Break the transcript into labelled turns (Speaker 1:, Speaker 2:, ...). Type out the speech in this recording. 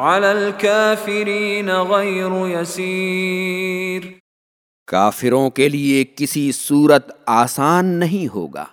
Speaker 1: على الكافرين غير يسير۔
Speaker 2: کافروں کے لیے کسی صورت آسان نہیں ہوگا۔